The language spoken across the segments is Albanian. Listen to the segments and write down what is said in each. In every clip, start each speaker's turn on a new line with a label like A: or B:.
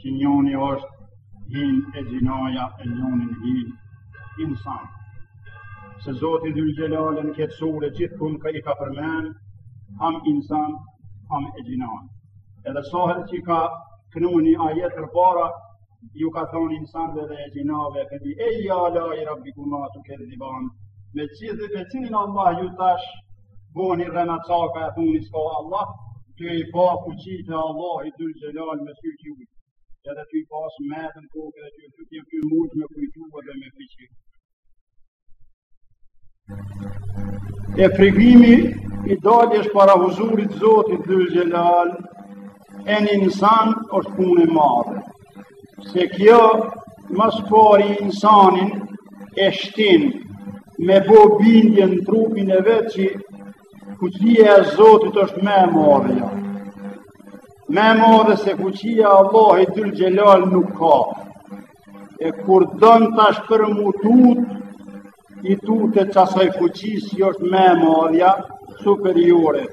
A: Që
B: njoni është hin exhinaja e njonin hin, insan. Se Zoti Dhul Xhelal në këtë sure gjithkun ka i ka përmen, ham insan, ham exhinaja. Edhe so herë që ka kënu një ajet përpara, ju ka thonë insanve dhe exhinave, febi ejji alai rabbikuma tukedhiban, me qizit e cilin Allah ju tash, Boni rrenacaka e thuni s'ka Allah, ty i pa fuqitë e Allahit dhul xhelal me sytë tu. Edhe ty i pas mentë n'kokë dhe t'ju t'ju t'ju mund me kujtua dhe me fiqit. E frigimi i daljes para huzurit Zotit dhul xhelal, e një insan është punë e madhe. se kjo më së pari insanin e shtin me bo bindje në trupin e vet që fuqia e Zotit është më e madhja. Më e madhe se fuqia e Allahit dhul xhelal nuk ka. E kur don tash për m'u tut, i tutet qasaj fuqi si është më e madhja, superiore.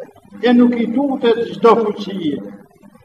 B: E nuk i tutet çdo fuqie.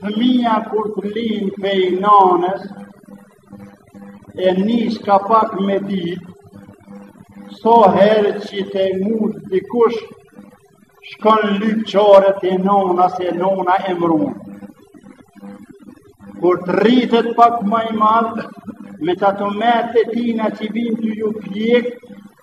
B: Fëmija kur të lin pej nanës, e nis ka pak me ditë, so herë që e ngut dikush, shkon lyp çaret te nona, se nona e mrun. Kur të rritet pak më i madh, me ato mentë e tina që vin ty ju pjek,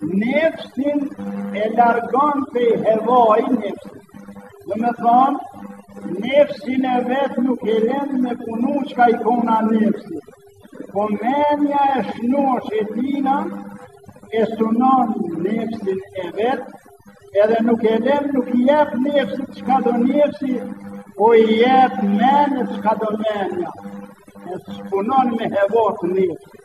B: Nefsin e largon pej hevai nefsit. Domethonë, nefsin e vet nuk e len me punu çka i ka ona nefsit. Po menja e shnosh e tina, e sunon nefsin e vet, edhe nuk e len, nuk i jep nefsit çka do nefsi, po i jep menjes çka do menja, e s'punon me heva të nefsit.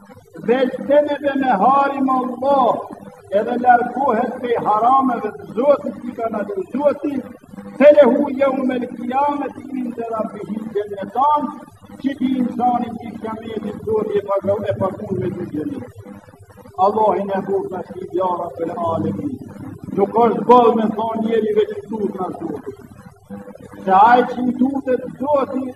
B: Vexhtenebe meharimallah, edhe largohet pej harameve të zotit që i ka nalu zoti, felehu jeumel kijameti inde rabbihi xhennetan, qiti insani n'kijamet zoti e pagau e pagun me dy xhenete. Allahi na boftë nasip ja rabbel alemin, nuk është boll me thonë njeri veç i tutna zotit. Se ai që i tutet zotit,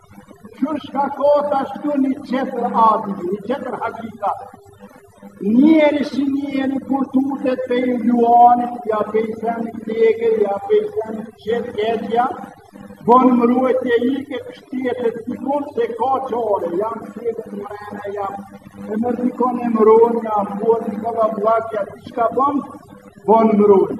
B: Po çka ka tash ktu një qetër adi, një qetër hakikat. Njeri si njeri kur tutet pej luanit, ja pej seni tege, ja pej seni qetë ketja, bon më ruet e i ke pështiet e të kur s'e ka çare, jam si e të mrena, jam e më të kone më ruet, jam buat i kala vlakja, ti çka bon, bon më ruet.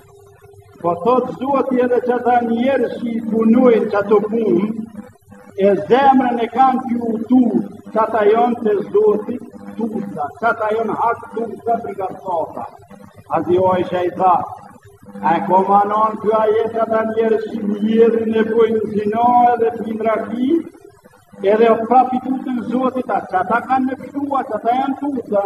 B: Po thot zoti edhe qata njerëz që i punojnë qato punë, e zemrën e kanë që u tut, qata jonë te Zoti, tu të, qata jonë hak tu të për nga sota. Hazreti Ajshja i tha, a e ka manon ky ajet qata njerëz që vjedhin e bojnë zina edhe pinë raki, edhe prapë i tuten Zotit, qata kanë me pshtua, qata janë tu të,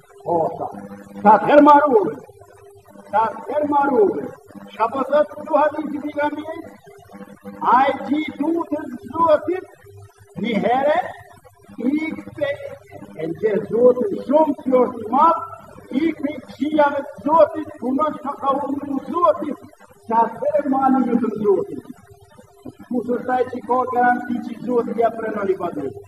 B: O, at, atëherë maruve, atëherë maruve, shka po thotë hadin të të gami, ai që i tutet Zotit, një herë, i këte, e njeh Zotin shumë të jorë të matë, i këte qia dhe të zotit, ku më shka ka unë të zotit, sa të herë mani në të zotit. Kush është aj që i ka garanci që Zoti ja pranon ibadetin.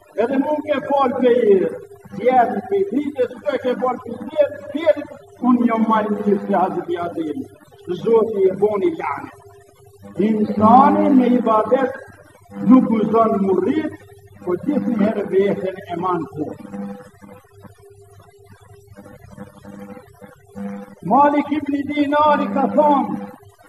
B: Edhe mu ke falë për i zjerë në për i të së ke falë për i zjerë, për unë një majë një se hazë për jazim, Zoti e boni lane. Insani me ibadet nuk guxon m'u rrit, po gjithë një herë veten e man të. Malik ibn Dinari ka thonë,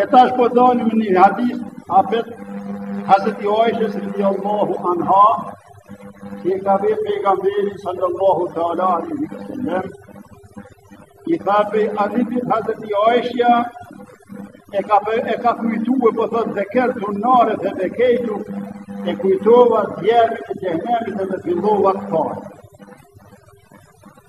B: E tash po dajmë me një hadis, apet, hazreti Ajshes, radijallahu anha, që i ka dhe pejgamberi, salallahu teala alejhi ve selem i tha pej hadithit, hazreti Ajshja, e ka, e ka kujtu e po thot dhekertun-nare fe bekejtu, e kujtova zjerm të xhehnemit edhe fillova të qarë.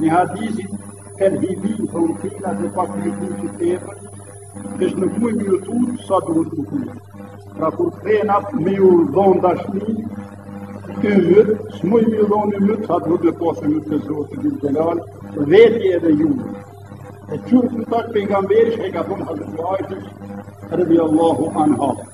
B: Një hadisi, ken hivi, thon fina dhe pak një kumë që tepër, dhe shë në kumë një të unë, sa duhet kumë. Pra kur thena me ju dhonë dashni, të mëtë, s'muj me ju dhonë në mëtë, sa duhet me pasë në të zotë xhelle xhelal, vetë edhe ju. E qërë të takë Pejgamberi ç'i ka thonë hazreti Ajshes, radijallahu anha.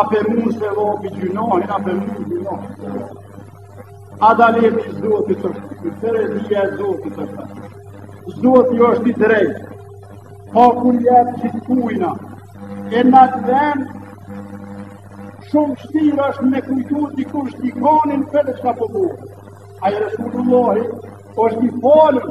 B: Apet mund se robi gjynahin, apet mund gjynahin. Adaleti i Zotit është, drejtësija e Zotit është. Zoti osht i drejtë, po kur jetë që të kujna, e në të dhenë, shumë shtirë është me kujtu dikush dikonin për e shka po bo. Po ai Resulullahi është i falën,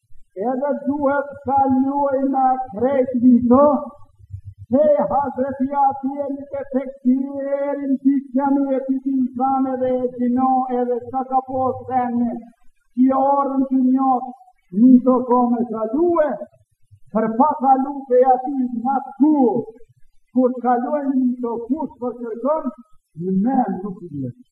B: edhe duhet kalu na krejt njito, se e hazreti ati e një të të këtiri e erin të që në e të të nësane dhe e gjino edhe sa ka po të në që e orën të njot një të kome të duhe, për pa kalue ati në të të të kur të kalojnë njito kush për të rëgëm, në me nuk të duhe.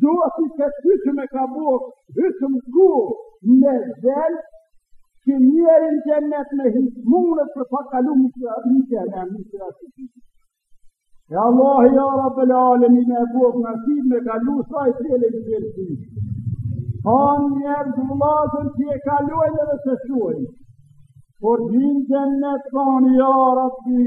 B: Dua si se ty që me ka bo, hytëm ku në zel, që njeri n'xhennet me hi s'munet për pa kalu më që atë një që në më që atë një. E Allahi ja Rabbil alemin e boftë nasib me kalu sa i të jelë i të jelë të ka njerëz vllazën që e kalojnë edhe s'e shohin, por gjinë xhennet thanë ja Rabbi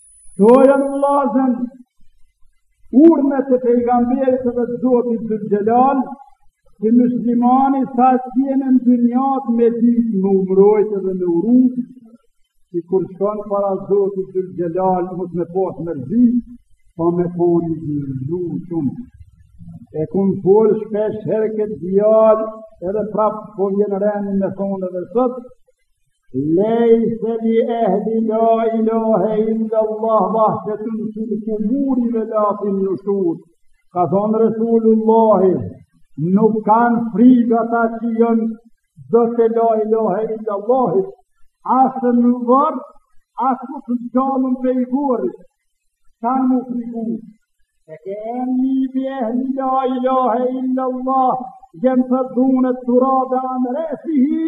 B: Kto janë vllazën, urdhnat e pejgamberit edhe zotit zul xhelal, që muslimani sa t'jenë në dynja me ditë me u mrojt edhe me u ru, që kur shkon para zotit zul xhelal, mos me pas mërzi, pa po me poni në rëzu shumë. E kum folë shpesh herë këtë fjalë, edhe prapë po vjen reni me thonë edhe sot, Lejse li ehli la ilahe illa Allah vahshetun fil kuburi ve la fin nushur. Ka thonë Resulullahi, nuk kanë frigë ata që janë t'zot e la ilahe illa Allahit, as në vorr, as kur të ngjallen prej vorri, kanë m'u frigu. Ve ke enni bi ehli la ilahe illa Allah, jenfudunet turabe an ruusihi,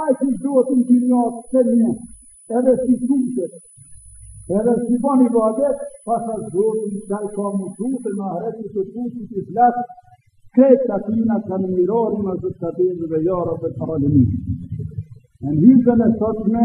B: Ai që duhet të ndihmojë të një, edhe si shumë Edhe s'i ban ibadet, pasha zotin që i ka më zhute në ahiret pusi të flasë, krejt të atina ka në mirori në zhët të dhe ja Rabbil alemin. Në një dhe e sotme,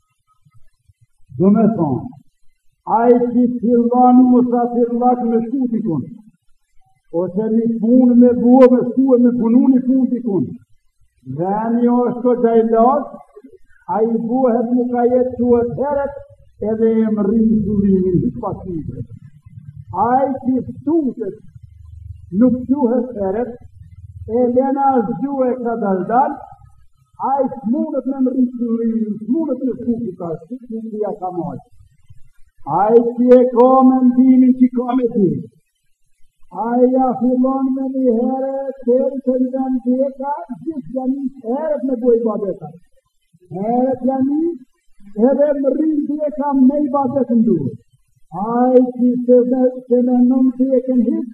B: Domethonë, ai që fillon musafirllak me shku dikun, ose një punë me bo me shku e me punu një punë dikun, dhe një është gajle, ai bohet mukajet, çohet heret, edhe e mrrin të rrinë, në pasitë. Ai që s'tutet, nuk çohet heret, e len ashtu e kadal-dalë, Ai s'mundet me mrri krejt, s'mundet me s'mundet të ashtë. Ai që e ka mendimin që ka me ti. Ai ia fillon menjëherë, të e të një në deka, ia nis herët me bo ibadeta. Herët ia nis, edhe e mrrin deka me ibadet në duhet. Ai që se me nëmë të e kënë hitë,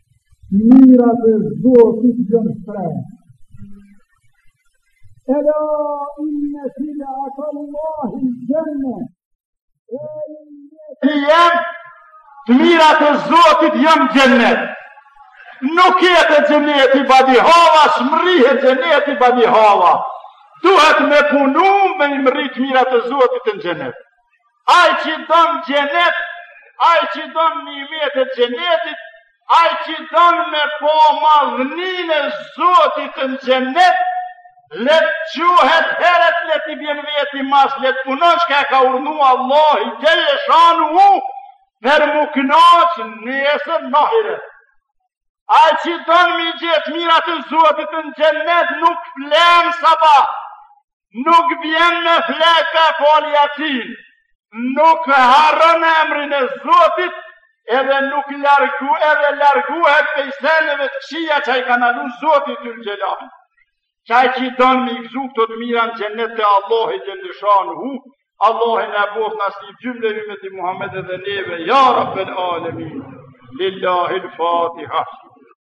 B: Mirat e zotit janë shtrejt. Ela inne sil'atallahil xhenne.
C: Ti jem, të mirat e zotit janë xhennet. Nuk jepet xhenneti badihava, s'mrrihet xhenneti badihava. Duhet me punu me i mrri t'mirat e zotit në xhennet. Ai që don xhenet, ai që don nimetet e xhenetit, ai që don me pa madhninë e Zotit në xhenet, le të çohet heret, le t'i bjen veti mas, le të punon çka ka urnu Allahi xhele shanuhu, për mu knaqë nesër në ahiret. Ai që don mi gjetë të mirat e zotit në xhenet nuk flen sabah, Nuk bjen me fletë pa e fal jacinë, nuk harron emrin e Zotit, edhe nuk largu edhe larguhet pej seneve të këqija që i ka nalu Zoti Dhul Xhelal. Qaj që don me i gëzu këto të mira në xhenet të Allahit xhele shanuhu, Allahi na e boftë nasip xhymle ymeti Muhammed edhe neve, ja Rabbel Alemin, Lillahil Fatiha.